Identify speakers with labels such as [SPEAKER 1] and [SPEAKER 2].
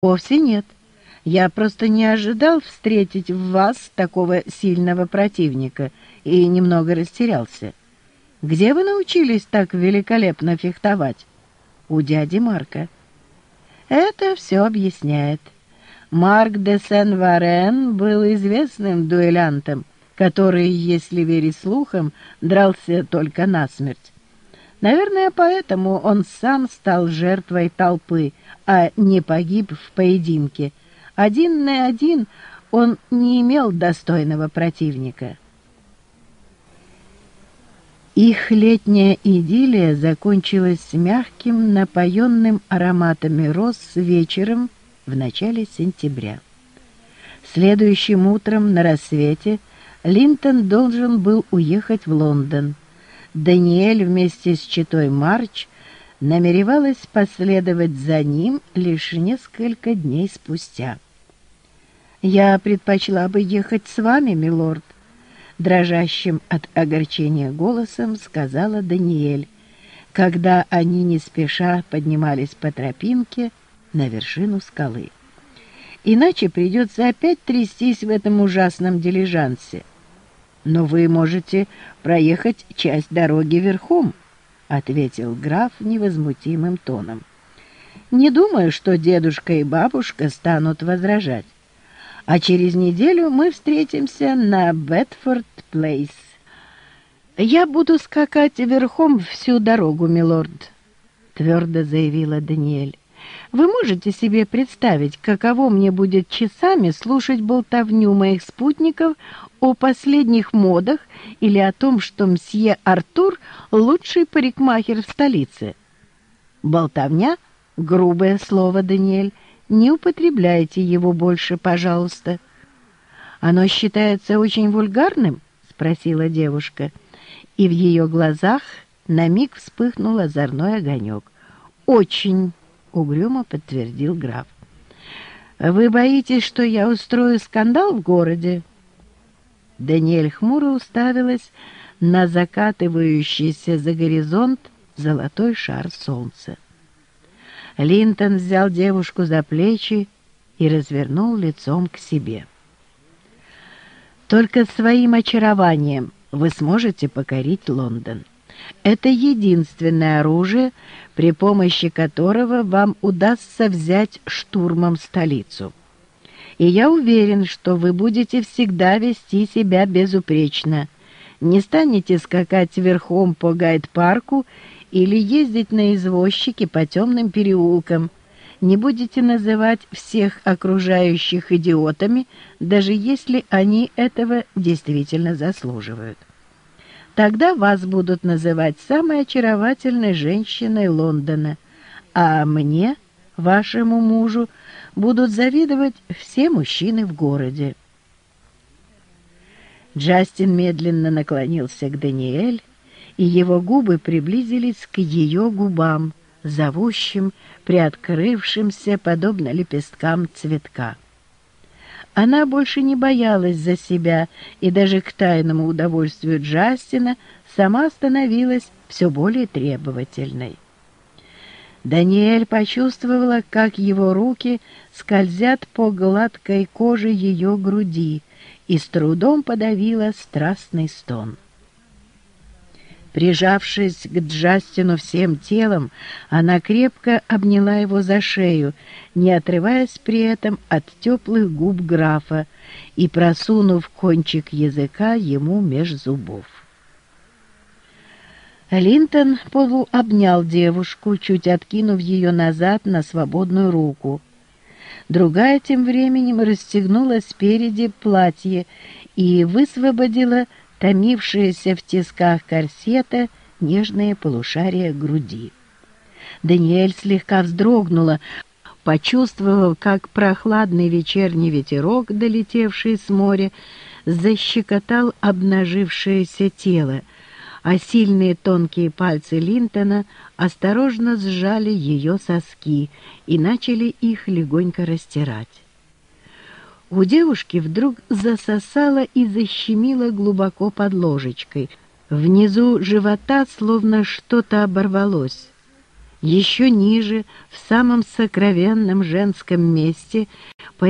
[SPEAKER 1] Вовсе нет. Я просто не ожидал встретить в вас такого сильного противника и немного растерялся. Где вы научились так великолепно фехтовать? У дяди Марка. Это все объясняет. Марк де Сен-Варен был известным дуэлянтом, который, если верить слухам, дрался только насмерть. Наверное, поэтому он сам стал жертвой толпы, а не погиб в поединке. Один на один он не имел достойного противника. Их летняя идиллия закончилась мягким, напоенным ароматами роз вечером в начале сентября. Следующим утром на рассвете Линтон должен был уехать в Лондон. Даниэль вместе с читой Марч намеревалась последовать за ним лишь несколько дней спустя. «Я предпочла бы ехать с вами, милорд», — дрожащим от огорчения голосом сказала Даниэль, когда они не спеша поднимались по тропинке на вершину скалы. «Иначе придется опять трястись в этом ужасном дилижансе. Но вы можете проехать часть дороги верхом», — ответил граф невозмутимым тоном. «Не думаю, что дедушка и бабушка станут возражать а через неделю мы встретимся на Бетфорд-Плейс. «Я буду скакать верхом всю дорогу, милорд», — твердо заявила Даниэль. «Вы можете себе представить, каково мне будет часами слушать болтовню моих спутников о последних модах или о том, что мсье Артур — лучший парикмахер в столице?» «Болтовня?» — грубое слово, Даниэль — не употребляйте его больше, пожалуйста. Оно считается очень вульгарным? Спросила девушка, и в ее глазах на миг вспыхнул озорной огонек. Очень, угрюмо подтвердил граф. Вы боитесь, что я устрою скандал в городе? Даниэль хмуро уставилась на закатывающийся за горизонт золотой шар солнца. Линтон взял девушку за плечи и развернул лицом к себе. Только своим очарованием вы сможете покорить Лондон. Это единственное оружие, при помощи которого вам удастся взять штурмом столицу. И я уверен, что вы будете всегда вести себя безупречно. Не станете скакать верхом по гайд-парку или ездить на извозчике по темным переулкам. Не будете называть всех окружающих идиотами, даже если они этого действительно заслуживают. Тогда вас будут называть самой очаровательной женщиной Лондона, а мне, вашему мужу, будут завидовать все мужчины в городе. Джастин медленно наклонился к Даниэль, и его губы приблизились к ее губам, зовущим, приоткрывшимся, подобно лепесткам цветка. Она больше не боялась за себя, и даже к тайному удовольствию Джастина сама становилась все более требовательной. Даниэль почувствовала, как его руки скользят по гладкой коже ее груди и с трудом подавила страстный стон. Прижавшись к Джастину всем телом, она крепко обняла его за шею, не отрываясь при этом от теплых губ графа и просунув кончик языка ему меж зубов. Линтон полуобнял девушку, чуть откинув ее назад на свободную руку. Другая тем временем расстегнула спереди платье и высвободила томившиеся в тисках корсета нежные полушария груди. Даниэль слегка вздрогнула, почувствовав, как прохладный вечерний ветерок, долетевший с моря, защекотал обнажившееся тело, а сильные тонкие пальцы Линтона осторожно сжали ее соски и начали их легонько растирать. У девушки вдруг засосало и защемило глубоко под ложечкой. Внизу живота словно что-то оборвалось. Еще ниже, в самом сокровенном женском месте, по